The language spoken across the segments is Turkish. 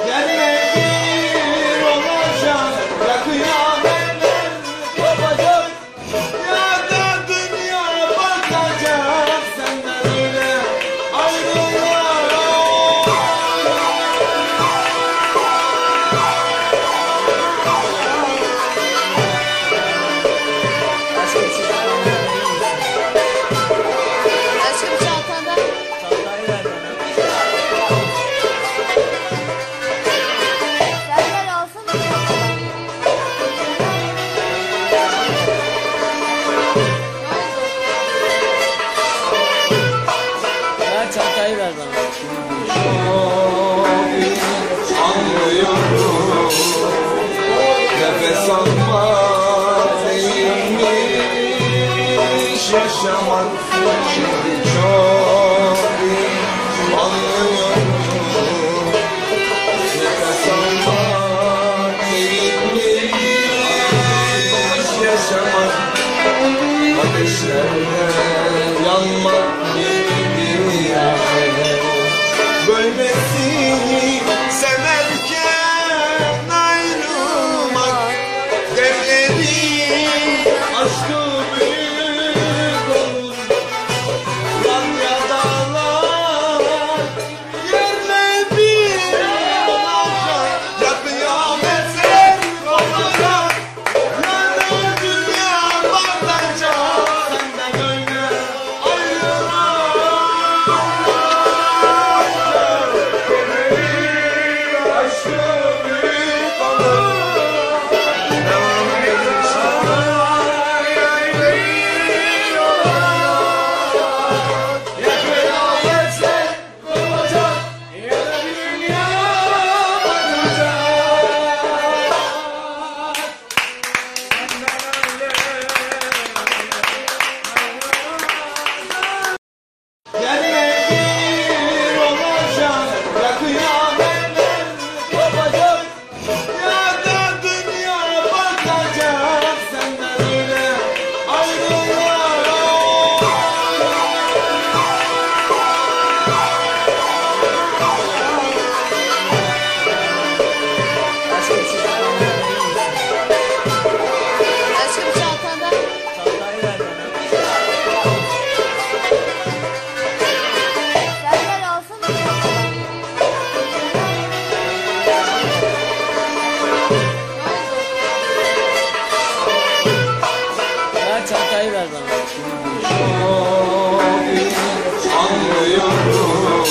yeah yaşamak şimdi çok iyi anlıyorum Nefes almak değilmiş yaşamak Ateşlerle yanmak. Lord. parayı ver bana. Anlıyorum.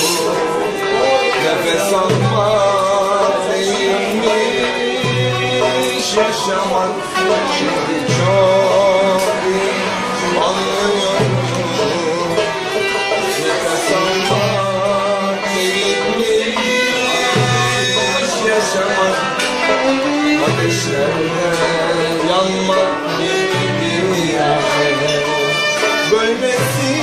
Nefes almak değilmiş. Yaşamak şimdi çok iyi. Anlıyorum. Nefes almak değilmiş. Yaşamak ateşlerle yanmak değil. Vem